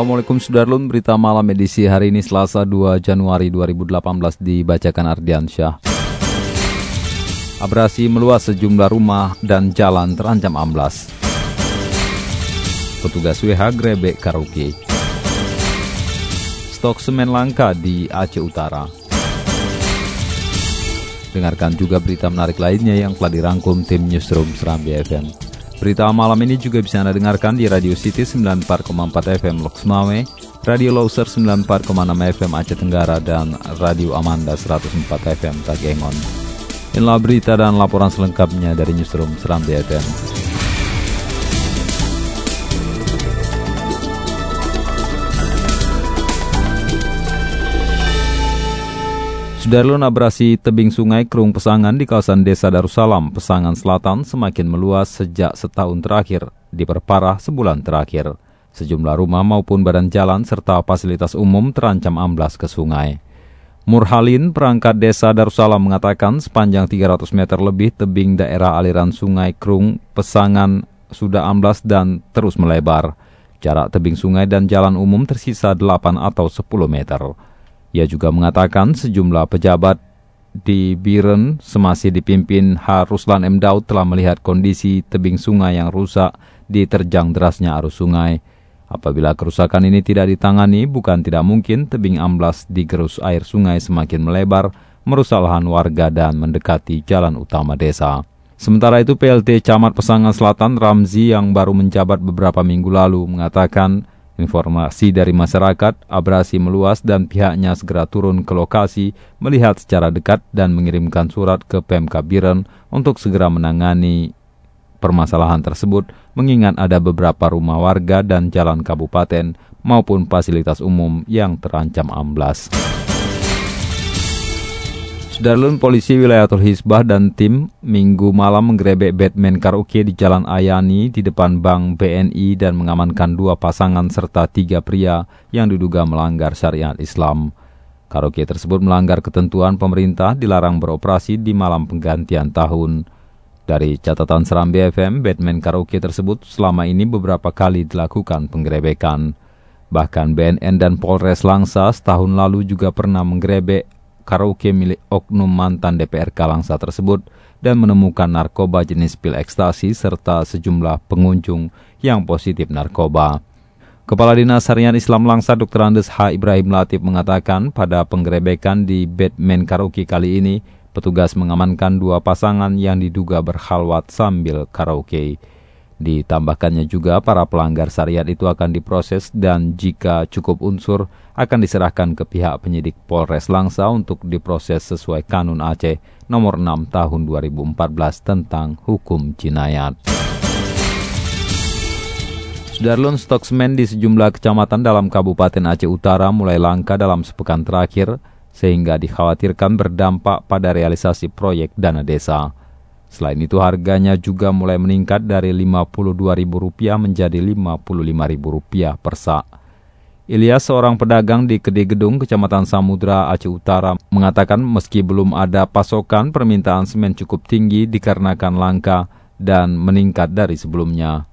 Assalamualaikum Sudarlun, berita malam edisi hari ini Selasa 2 Januari 2018 dibacakan Ardiansyah. Abrasi meluas sejumlah rumah dan jalan terancam amblas. Petugas WH grebek karaoke. Stok semen langka di Aceh Utara. Dengarkan juga berita menarik lainnya yang telah dirangkum tim Newsroom Serambi FM. Berita malam ini juga bisa Anda dengarkan di Radio City 94,4 FM Loks Mawai, Radio Loser 94,6 FM Aceh Tenggara, dan Radio Amanda 104 FM Tagengon. Inilah berita dan laporan selengkapnya dari Newsroom Serambi FM. Sudarlun abrasi tebing sungai Kerung Pesangan di kawasan Desa Darussalam, Pesangan Selatan semakin meluas sejak setahun terakhir, diperparah sebulan terakhir. Sejumlah rumah maupun badan jalan serta fasilitas umum terancam amblas ke sungai. Murhalin, perangkat desa Darussalam mengatakan sepanjang 300 meter lebih tebing daerah aliran sungai Kerung Pesangan sudah amblas dan terus melebar. Jarak tebing sungai dan jalan umum tersisa 8 atau 10 meter. Ia juga mengatakan sejumlah pejabat di Biren semasi dipimpin H. Ruslan M. Daud telah melihat kondisi tebing sungai yang rusak diterjang derasnya arus sungai. Apabila kerusakan ini tidak ditangani, bukan tidak mungkin tebing amblas di gerus air sungai semakin melebar, merusak lahan warga dan mendekati jalan utama desa. Sementara itu PLT Camat Pesangan Selatan Ramzi yang baru menjabat beberapa minggu lalu mengatakan Informasi dari masyarakat, abrasi meluas dan pihaknya segera turun ke lokasi melihat secara dekat dan mengirimkan surat ke PMK Biren untuk segera menangani permasalahan tersebut mengingat ada beberapa rumah warga dan jalan kabupaten maupun fasilitas umum yang terancam amblas. Darlun polisi wilayah Hisbah dan tim minggu malam menggerebek Batman karaoke di Jalan Ayani di depan Bank BNI dan mengamankan dua pasangan serta tiga pria yang diduga melanggar syariat Islam. Karaoke tersebut melanggar ketentuan pemerintah dilarang beroperasi di malam penggantian tahun. Dari catatan Serambi FM, Batman karaoke tersebut selama ini beberapa kali dilakukan penggerebekan. Bahkan BNN dan Polres Langsa setahun lalu juga pernah menggerebek karaoke milik oknum mantan DPR Kalangsa tersebut dan menemukan narkoba jenis pil ekstasi serta sejumlah pengunjung yang positif narkoba. Kepala Dinas Harian Islam Langsa Dr. Andes H. Ibrahim Latif mengatakan pada penggerebekan di Batman Karaoke kali ini, petugas mengamankan dua pasangan yang diduga berhalwat sambil karaoke. Ditambahkannya juga para pelanggar syariat itu akan diproses dan jika cukup unsur akan diserahkan ke pihak penyidik Polres Langsa untuk diproses sesuai Kanun Aceh nomor 6 tahun 2014 tentang hukum jinayat. Sudarlun stok semen di sejumlah kecamatan dalam Kabupaten Aceh Utara mulai langka dalam sepekan terakhir sehingga dikhawatirkan berdampak pada realisasi proyek dana desa. Selain itu harganya juga mulai meningkat dari Rp52.000 menjadi Rp55.000 per sak. Ilyas, seorang pedagang di Kede Gedung, Kecamatan Samudra, Aceh Utara, mengatakan meski belum ada pasokan, permintaan semen cukup tinggi dikarenakan langka dan meningkat dari sebelumnya.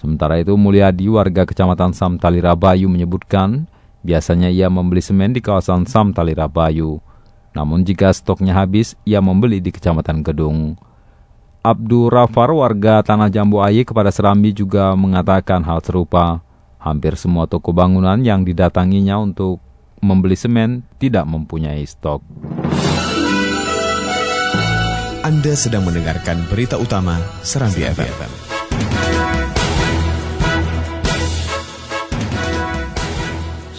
Sementara itu, Mulyadi, warga Kecamatan Samtalira Bayu menyebutkan, biasanya ia membeli semen di kawasan Samtalira Bayu. Namun jika stoknya habis, ia membeli di Kecamatan Gedung. Abdul Rafar warga Tanah Jambu Ayi kepada Serambi juga mengatakan hal serupa. Hampir semua toko bangunan yang didatanginya untuk membeli semen tidak mempunyai stok. Anda sedang mendengarkan berita utama Serambi FM.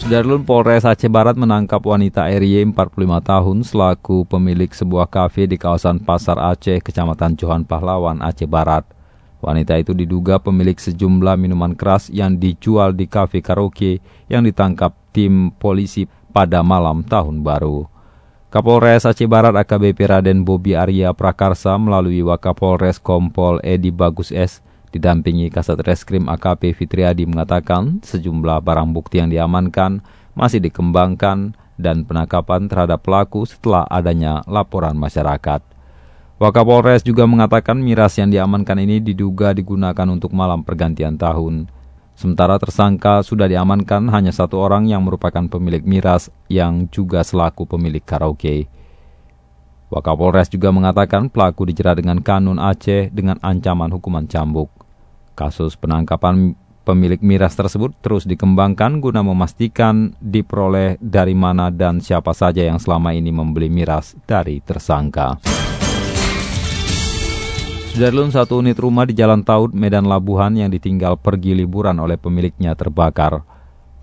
Darlun Polres Aceh Barat menangkap wanita RY 45 tahun selaku pemilik sebuah kafe di kawasan Pasar Aceh, Kecamatan Johan Pahlawan, Aceh Barat. Wanita itu diduga pemilik sejumlah minuman keras yang dijual di kafe karaoke yang ditangkap tim polisi pada malam tahun baru. Kapolres Aceh Barat AKBP Raden Bobi Arya Prakarsa melalui Wakapolres Kompol Edi Bagus S didampingi Kasat Reskrim AKP Fitriadi mengatakan sejumlah barang bukti yang diamankan masih dikembangkan dan penangkapan terhadap pelaku setelah adanya laporan masyarakat. Wakapolres juga mengatakan miras yang diamankan ini diduga digunakan untuk malam pergantian tahun. Sementara tersangka sudah diamankan hanya satu orang yang merupakan pemilik miras yang juga selaku pemilik karaoke. Wakapolres juga mengatakan pelaku dijerat dengan kanun Aceh dengan ancaman hukuman cambuk. Kasus penangkapan pemilik miras tersebut terus dikembangkan guna memastikan diperoleh dari mana dan siapa saja yang selama ini membeli miras dari tersangka. Sudarlun satu unit rumah di Jalan Taud, Medan Labuhan yang ditinggal pergi liburan oleh pemiliknya terbakar.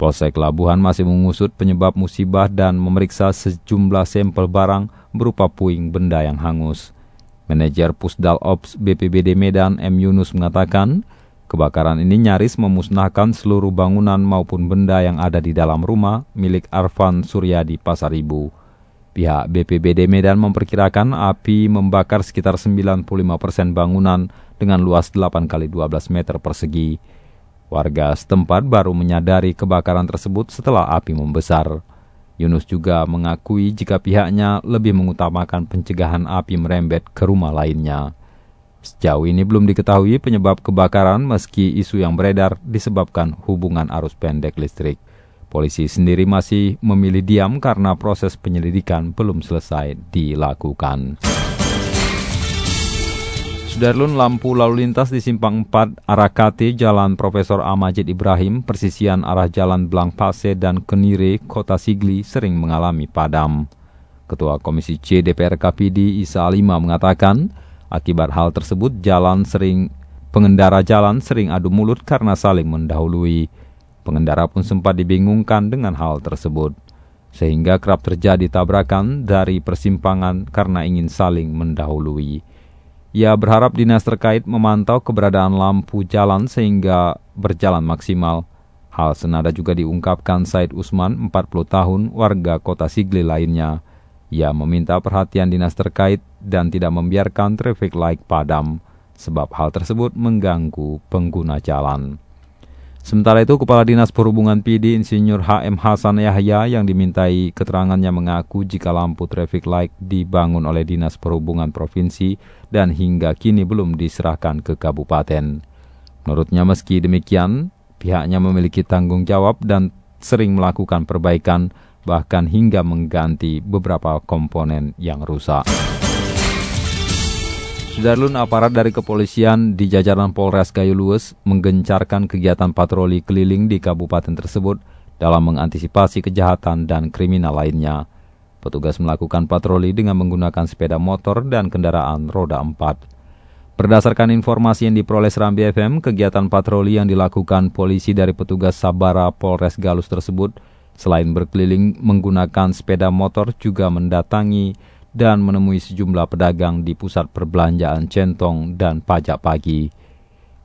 Polsek Labuhan masih mengusut penyebab musibah dan memeriksa sejumlah sampel barang berupa puing benda yang hangus. Manajer Pusdal Ops BPBD Medan M. Yunus mengatakan, kebakaran ini nyaris memusnahkan seluruh bangunan maupun benda yang ada di dalam rumah milik Arfan Suryadi Pasar Ibu. Pihak BPBD Medan memperkirakan api membakar sekitar 95% bangunan dengan luas 8 x 12 meter persegi. Warga setempat baru menyadari kebakaran tersebut setelah api membesar. Yunus juga mengakui jika pihaknya lebih mengutamakan pencegahan api merembet ke rumah lainnya. Sejauh ini belum diketahui penyebab kebakaran meski isu yang beredar disebabkan hubungan arus pendek listrik. Polisi sendiri masih memilih diam karena proses penyelidikan belum selesai dilakukan. Sudarlun lampu lalu lintas di simpang 4 arah KT Jalan Profesor Amajid Ibrahim, persisian arah Jalan Blang Pase dan Kenire, Kota Sigli sering mengalami padam. Ketua Komisi C DPR KPD Isa Alima mengatakan, akibat hal tersebut jalan sering pengendara jalan sering adu mulut karena saling mendahului. Pengendara pun sempat dibingungkan dengan hal tersebut, sehingga kerap terjadi tabrakan dari persimpangan karena ingin saling mendahului. Ia berharap dinas terkait memantau keberadaan lampu jalan sehingga berjalan maksimal. Hal senada juga diungkapkan Said Usman, 40 tahun, warga kota Sigli lainnya. Ia meminta perhatian dinas terkait dan tidak membiarkan traffic light padam, sebab hal tersebut mengganggu pengguna jalan. Sementara itu, Kepala Dinas Perhubungan PD Insinyur HM Hasan Yahya yang dimintai keterangannya mengaku jika lampu traffic light dibangun oleh Dinas Perhubungan Provinsi dan hingga kini belum diserahkan ke kabupaten. Menurutnya meski demikian, pihaknya memiliki tanggung jawab dan sering melakukan perbaikan bahkan hingga mengganti beberapa komponen yang rusak. Sudarlun aparat dari kepolisian di jajaran Polres Lues menggencarkan kegiatan patroli keliling di kabupaten tersebut dalam mengantisipasi kejahatan dan kriminal lainnya. Petugas melakukan patroli dengan menggunakan sepeda motor dan kendaraan roda empat. Berdasarkan informasi yang diperoleh Serambi FM, kegiatan patroli yang dilakukan polisi dari petugas Sabara Polres Galus tersebut selain berkeliling menggunakan sepeda motor juga mendatangi dan menemui sejumlah pedagang di pusat perbelanjaan Centong dan Pajak Pagi.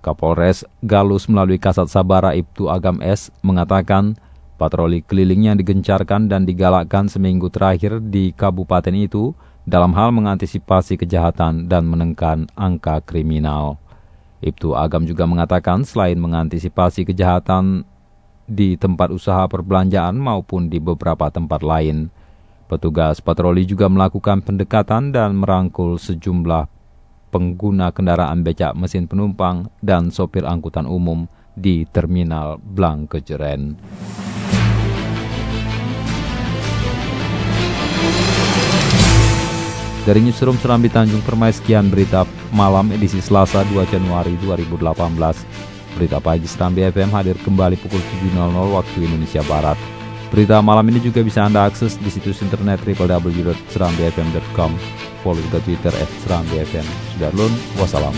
Kapolres Galus melalui Kasat Sabara Ibtu Agam S mengatakan patroli keliling yang digencarkan dan digalakkan seminggu terakhir di kabupaten itu dalam hal mengantisipasi kejahatan dan menekan angka kriminal. Ibtu Agam juga mengatakan selain mengantisipasi kejahatan di tempat usaha perbelanjaan maupun di beberapa tempat lain, Petugas patroli juga melakukan pendekatan dan merangkul sejumlah pengguna kendaraan becak mesin penumpang dan sopir angkutan umum di Terminal Blang Kejeren. Dari Newsroom Serambi Tanjung Permai, sekian berita malam edisi Selasa 2 Januari 2018. Berita pagi Serambi FM hadir kembali pukul 7.00 waktu Indonesia Barat. Berita malam ini juga bisa Anda akses di situs internet www.serambifm.com. Follow juga Twitter serambifm. Sudah lun, wassalam.